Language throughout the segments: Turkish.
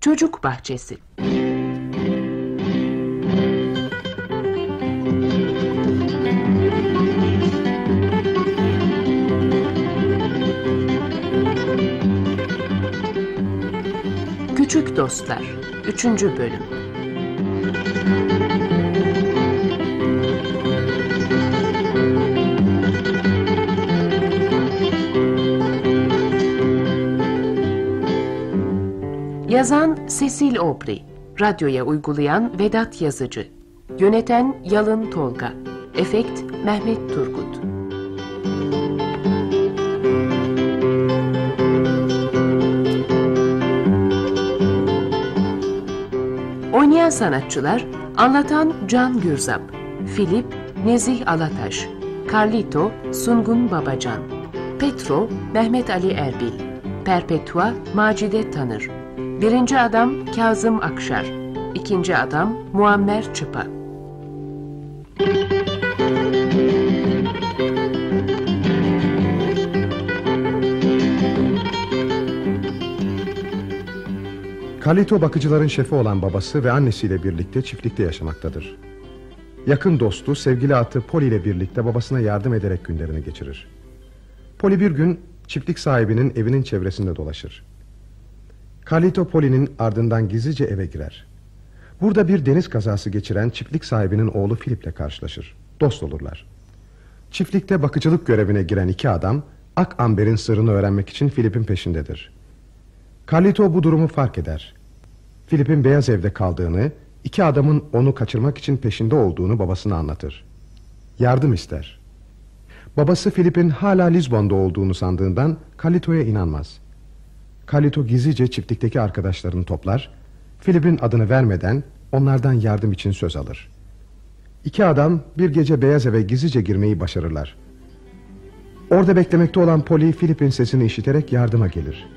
Çocuk Bahçesi Küçük Dostlar 3. Bölüm Yazan Cecil Aubrey Radyoya uygulayan Vedat Yazıcı. Yöneten Yalın Tolga. Efekt Mehmet Turgut. Oynayan sanatçılar Anlatan Can Gürzap Filip Nezih Alataş Carlito Sungun Babacan Petro Mehmet Ali Erbil Perpetua Macide Tanır Birinci adam Kazım Akşar İkinci adam Muammer Çıpa Kalito bakıcıların şefi olan babası ve annesiyle birlikte çiftlikte yaşamaktadır. Yakın dostu sevgili atı Poli ile birlikte babasına yardım ederek günlerini geçirir. Poli bir gün çiftlik sahibinin evinin çevresinde dolaşır. Kalito Poli'nin ardından gizlice eve girer. Burada bir deniz kazası geçiren çiftlik sahibinin oğlu Filip'le karşılaşır. Dost olurlar. Çiftlikte bakıcılık görevine giren iki adam Ak Amber'in sırrını öğrenmek için Filip'in peşindedir. Carlito bu durumu fark eder. Filip'in beyaz evde kaldığını, iki adamın onu kaçırmak için peşinde olduğunu babasına anlatır. Yardım ister. Babası Filip'in hala Lizbon'da olduğunu sandığından Carlito'ya inanmaz. Carlito gizlice çiftlikteki arkadaşlarını toplar, Filip'in adını vermeden onlardan yardım için söz alır. İki adam bir gece beyaz eve gizlice girmeyi başarırlar. Orada beklemekte olan Polly, Filip'in sesini işiterek yardıma gelir.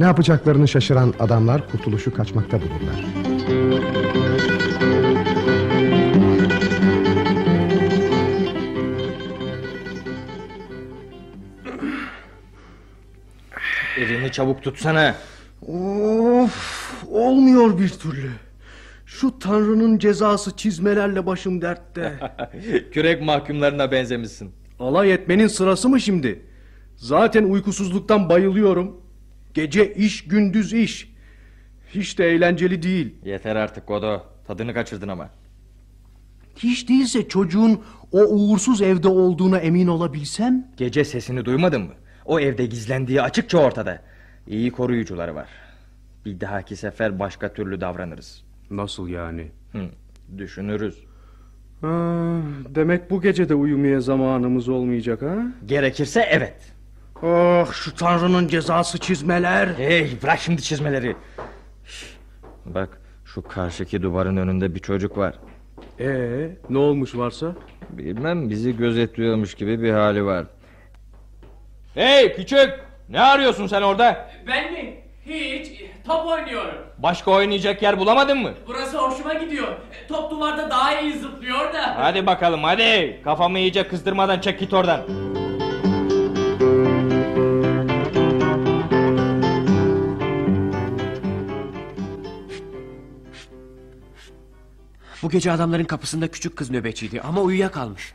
Ne yapacaklarını şaşıran adamlar kurtuluşu kaçmakta bulurlar. Elini çabuk tutsana. Of olmuyor bir türlü. Şu tanrının cezası çizmelerle başım dertte. Kürek mahkumlarına benzemişsin. Alay etmenin sırası mı şimdi? Zaten uykusuzluktan bayılıyorum. Gece iş gündüz iş. Hiç de eğlenceli değil. Yeter artık Godo. Tadını kaçırdın ama. Hiç değilse çocuğun o uğursuz evde olduğuna emin olabilsem. Gece sesini duymadın mı? O evde gizlendiği açıkça ortada. İyi koruyucuları var. Bir dahaki sefer başka türlü davranırız. Nasıl yani? Hı, düşünürüz. Ha, demek bu gece de uyumaya zamanımız olmayacak ha? Gerekirse evet. Oh şu tanrının cezası çizmeler. Hey bırak şimdi çizmeleri. Bak şu karşıki duvarın önünde bir çocuk var. Ee, ne olmuş varsa? Bilmem bizi gözetliyormuş gibi bir hali var. Hey küçük! Ne arıyorsun sen orada? Ben mi? Hiç. Top oynuyorum. Başka oynayacak yer bulamadın mı? Burası hoşuma gidiyor. Top duvarda daha iyi zıplıyor da. Hadi bakalım hadi. Kafamı iyice kızdırmadan çek git oradan. Bu gece adamların kapısında küçük kız nöbetçiydi ama uyuyakalmış.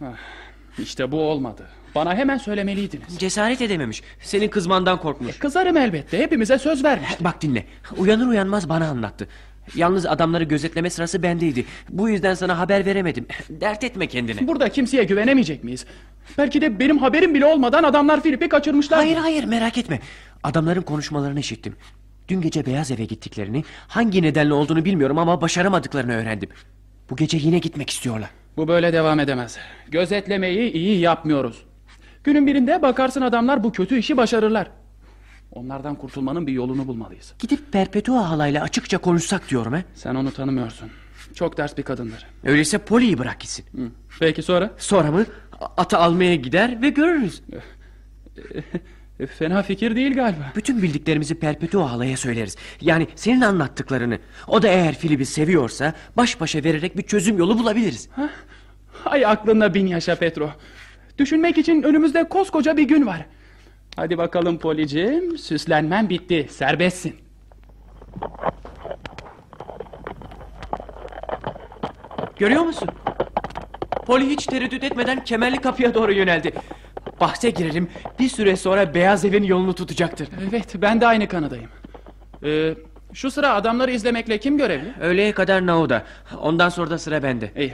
İşte bu olmadı. Bana hemen söylemeliydiniz. Cesaret edememiş. Senin kızmandan korkmuş. Kızarım elbette. Hepimize söz vermiş. Bak dinle. Uyanır uyanmaz bana anlattı. Yalnız adamları gözetleme sırası bendeydi. Bu yüzden sana haber veremedim. Dert etme kendine. Burada kimseye güvenemeyecek miyiz? Belki de benim haberim bile olmadan adamlar Filip'i kaçırmışlar. Hayır hayır merak etme. Adamların konuşmalarını işittim. Dün gece Beyaz Ev'e gittiklerini, hangi nedenle olduğunu bilmiyorum ama başaramadıklarını öğrendim. Bu gece yine gitmek istiyorlar. Bu böyle devam edemez. Gözetlemeyi iyi yapmıyoruz. Günün birinde bakarsın adamlar bu kötü işi başarırlar. Onlardan kurtulmanın bir yolunu bulmalıyız. Gidip Perpetua halayla açıkça konuşsak diyorum he. Sen onu tanımıyorsun. Çok ders bir kadındır. Öyleyse Poli'yi bırak gitsin. Hı. Peki sonra? Sonra mı? Atı almaya gider ve görürüz. Fena fikir değil galiba. Bütün bildiklerimizi Perpetua halaya söyleriz. Yani senin anlattıklarını. O da eğer Filip'i seviyorsa baş başa vererek bir çözüm yolu bulabiliriz. Hay aklında bin yaşa Petro. Düşünmek için önümüzde koskoca bir gün var. Hadi bakalım Policim, süslenmen bitti, serbestsin. Görüyor musun? Poli hiç tereddüt etmeden kemerli kapıya doğru yöneldi. Bahse girelim, bir süre sonra beyaz evin yolunu tutacaktır. Evet, ben de aynı kanadayım. Ee, şu sıra adamları izlemekle kim görevli? Öğleye kadar Nauda. Ondan sonra da sıra bende. İyi,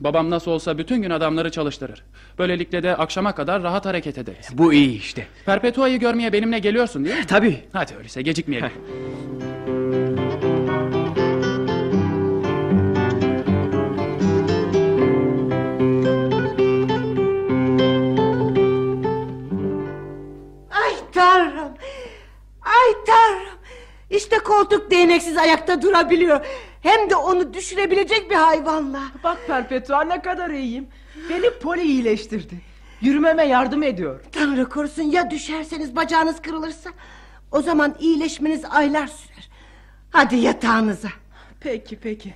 Babam nasıl olsa bütün gün adamları çalıştırır. Böylelikle de akşama kadar rahat hareket ederiz. Bu iyi işte. Perpetua'yı görmeye benimle geliyorsun değil mi? Tabii. Hadi öyleyse gecikmeyelim. İşte koltuk değneksiz ayakta durabiliyor. Hem de onu düşürebilecek bir hayvanla. Bak Perpetua ne kadar iyiyim. Beni Poli iyileştirdi. Yürümeme yardım ediyor. Tanrı korusun ya düşerseniz bacağınız kırılırsa? O zaman iyileşmeniz aylar sürer. Hadi yatağınıza. Peki peki.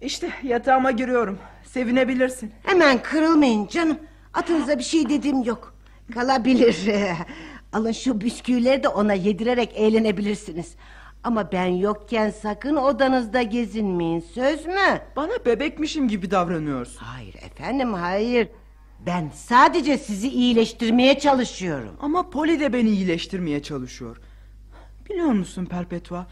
İşte yatağıma giriyorum. Sevinebilirsin. Hemen kırılmayın canım. Atınıza bir şey dediğim yok. Kalabilir. Alın şu bisküvileri de ona yedirerek eğlenebilirsiniz. Ama ben yokken sakın odanızda gezinmeyin. Söz mü? Bana bebekmişim gibi davranıyorsun. Hayır efendim hayır. Ben sadece sizi iyileştirmeye çalışıyorum. Ama Poli de beni iyileştirmeye çalışıyor. Biliyor musun Perpetua?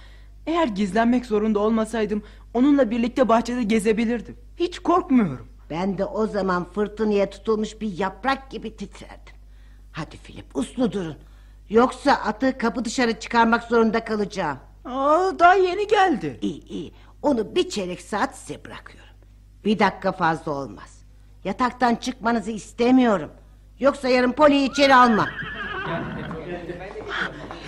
Eğer gizlenmek zorunda olmasaydım onunla birlikte bahçede gezebilirdim. Hiç korkmuyorum. Ben de o zaman fırtınaya tutulmuş bir yaprak gibi titrerdim. Hadi Filip uslu durun. Yoksa atı kapı dışarı çıkarmak zorunda kalacağım. Aa, daha yeni geldi. İyi iyi onu bir çeyrek saat size bırakıyorum. Bir dakika fazla olmaz. Yataktan çıkmanızı istemiyorum. Yoksa yarın Poli'yi içeri almam.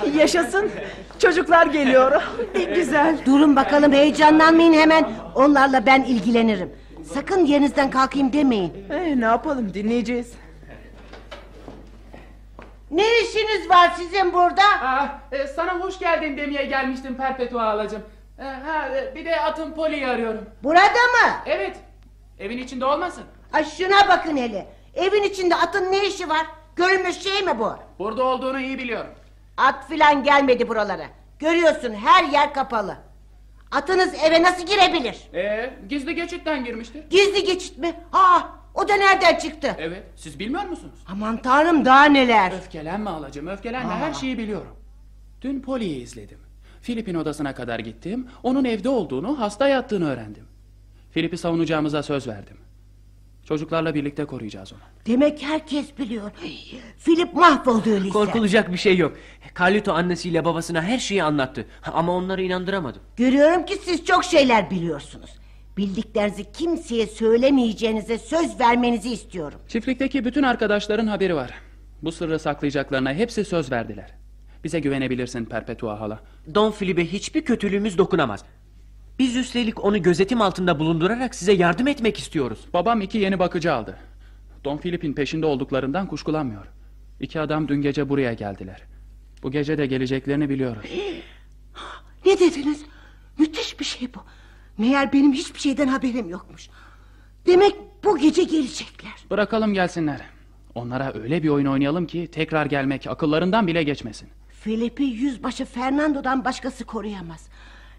Yaşasın. Çocuklar geliyor. ne güzel. Durun bakalım heyecanlanmayın hemen. Onlarla ben ilgilenirim. Sakın yerinizden kalkayım demeyin. Ee, ne yapalım dinleyeceğiz. Ne işiniz var sizin burada? Aa, e, sana hoş geldin demeye gelmiştim Perpetua halacığım. E, ha, e, bir de atın Poli'yi arıyorum. Burada mı? Evet. Evin içinde olmasın. Ay şuna bakın hele. Evin içinde atın ne işi var? Görülmüş şey mi bu? Burada olduğunu iyi biliyorum. At filan gelmedi buralara. Görüyorsun her yer kapalı. Atınız eve nasıl girebilir? E, gizli geçitten girmiştir. Gizli geçit mi? Aa, o da nereden çıktı? Evet. Siz bilmiyor musunuz? Aman tanrım daha neler. Öfkelenme halacığım öfkelenme her şeyi biliyorum. Dün Poli'yi izledim. Filip'in odasına kadar gittim. Onun evde olduğunu hasta yattığını öğrendim. Filip'i savunacağımıza söz verdim. Çocuklarla birlikte koruyacağız onu. Demek herkes biliyor. Filip mahvoldu öyleyse. Korkulacak bir şey yok. Carlito annesiyle babasına her şeyi anlattı. Ama onları inandıramadım. Görüyorum ki siz çok şeyler biliyorsunuz. Bildiklerinizi kimseye söylemeyeceğinize söz vermenizi istiyorum. Çiftlikteki bütün arkadaşların haberi var. Bu sırrı saklayacaklarına hepsi söz verdiler. Bize güvenebilirsin Perpetua hala. Don Filipe hiçbir kötülüğümüz dokunamaz. Biz üstelik onu gözetim altında bulundurarak size yardım etmek istiyoruz. Babam iki yeni bakıcı aldı. Don Filip'in peşinde olduklarından kuşkulanmıyor. İki adam dün gece buraya geldiler. Bu gece de geleceklerini biliyoruz. Ne dediniz? Müthiş bir şey bu. Meğer benim hiçbir şeyden haberim yokmuş. Demek bu gece gelecekler. Bırakalım gelsinler. Onlara öyle bir oyun oynayalım ki tekrar gelmek akıllarından bile geçmesin. Filip'i yüzbaşı Fernando'dan başkası koruyamaz.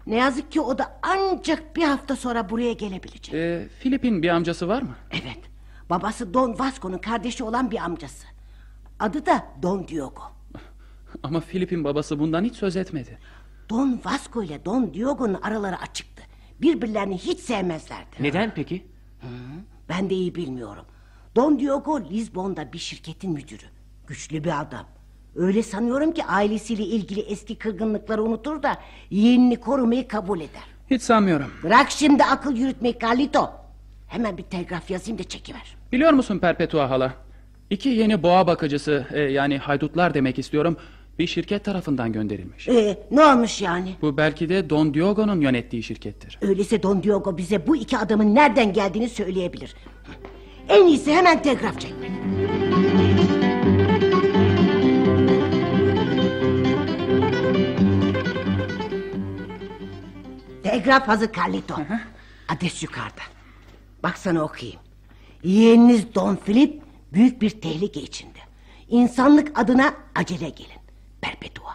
Ne yazık ki o da ancak bir hafta sonra buraya gelebilecek. Ee, Filip'in bir amcası var mı? Evet. Babası Don Vasco'nun kardeşi olan bir amcası. Adı da Don Diogo. Ama Filip'in babası bundan hiç söz etmedi. Don Vasco ile Don Diogo'nun araları açıktı. Birbirlerini hiç sevmezlerdi. Neden peki? Ben de iyi bilmiyorum. Don Diogo Lisbon'da bir şirketin müdürü. Güçlü bir adam. Öyle sanıyorum ki ailesiyle ilgili eski kırgınlıkları unutur da yeğenini korumayı kabul eder. Hiç sanmıyorum. Bırak şimdi akıl yürütmeyi Carlito. Hemen bir telgraf yazayım da çekiver. Biliyor musun Perpetua hala? İki yeni boğa bakıcısı e, yani haydutlar demek istiyorum bir şirket tarafından gönderilmiş. Ee, ne olmuş yani? Bu belki de Don Diogo'nun yönettiği şirkettir. Öyleyse Don Diogo bize bu iki adamın nereden geldiğini söyleyebilir. En iyisi hemen telgraf çekmek. Telgraf hazır Carlito. Adres yukarıda. Baksana okuyayım. Yeğeniniz Don Philip büyük bir tehlike içinde. İnsanlık adına acele gelin. Perpetua.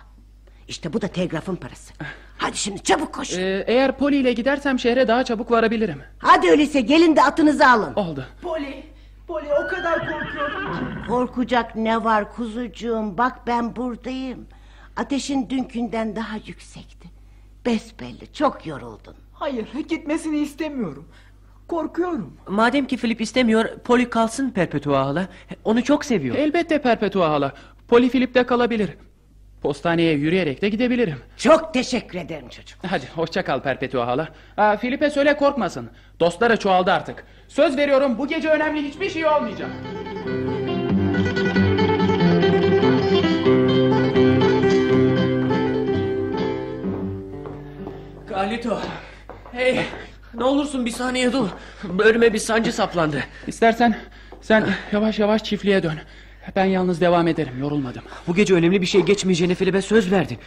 İşte bu da telgrafın parası. Hadi şimdi çabuk koş. Ee, eğer Poli ile gidersem şehre daha çabuk varabilirim. Hadi öyleyse gelin de atınızı alın. Oldu. Poli, Poli o kadar korkuyorum ki. Korkacak ne var kuzucuğum? Bak ben buradayım. Ateşin dünkünden daha yüksekti. Besbelli çok yoruldun. Hayır gitmesini istemiyorum. Korkuyorum. Madem ki Filip istemiyor Poli kalsın Perpetua hala. Onu çok seviyor. Elbette Perpetua hala. Poli Filip'te kalabilir. Postaneye yürüyerek de gidebilirim. Çok teşekkür ederim çocuk. Hadi hoşça kal Perpetua hala. Aa, Filip'e söyle korkmasın. Dostları çoğaldı artık. Söz veriyorum bu gece önemli hiçbir şey olmayacak. Carlito. Hey. Ne olursun bir saniye dur. Bölüme bir sancı saplandı. İstersen sen yavaş yavaş çiftliğe dön. Ben yalnız devam ederim yorulmadım. Bu gece önemli bir şey geçmeyeceğine Filip'e söz verdin.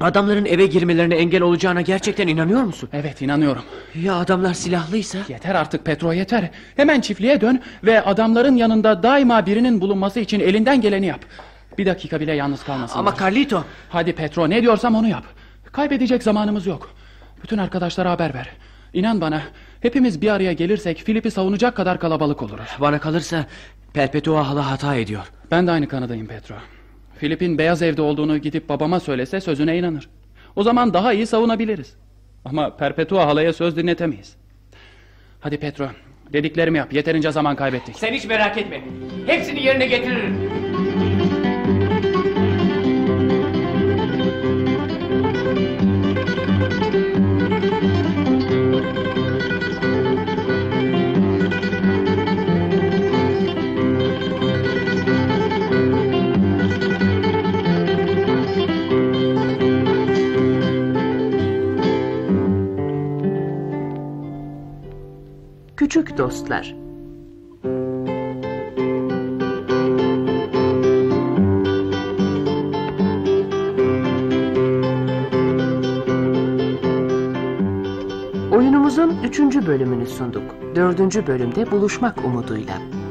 Adamların eve girmelerine engel olacağına gerçekten inanıyor musun? Evet inanıyorum. Ya adamlar silahlıysa? Yeter artık Petro yeter. Hemen çiftliğe dön ve adamların yanında daima birinin bulunması için elinden geleni yap. Bir dakika bile yalnız kalmasın. Ama Carlito. Hadi Petro ne diyorsam onu yap. Kaybedecek zamanımız yok. Bütün arkadaşlara haber ver. İnan bana hepimiz bir araya gelirsek Filip'i savunacak kadar kalabalık oluruz. Bana kalırsa Perpetua hala hata ediyor. Ben de aynı kanadayım Petro. Filip'in beyaz evde olduğunu gidip babama söylese sözüne inanır. O zaman daha iyi savunabiliriz. Ama Perpetua halaya söz dinletemeyiz. Hadi Petro dediklerimi yap yeterince zaman kaybettik. Sen hiç merak etme. Hepsini yerine getiririm. Küçük Dostlar Oyunumuzun üçüncü bölümünü sunduk. Dördüncü bölümde buluşmak umuduyla.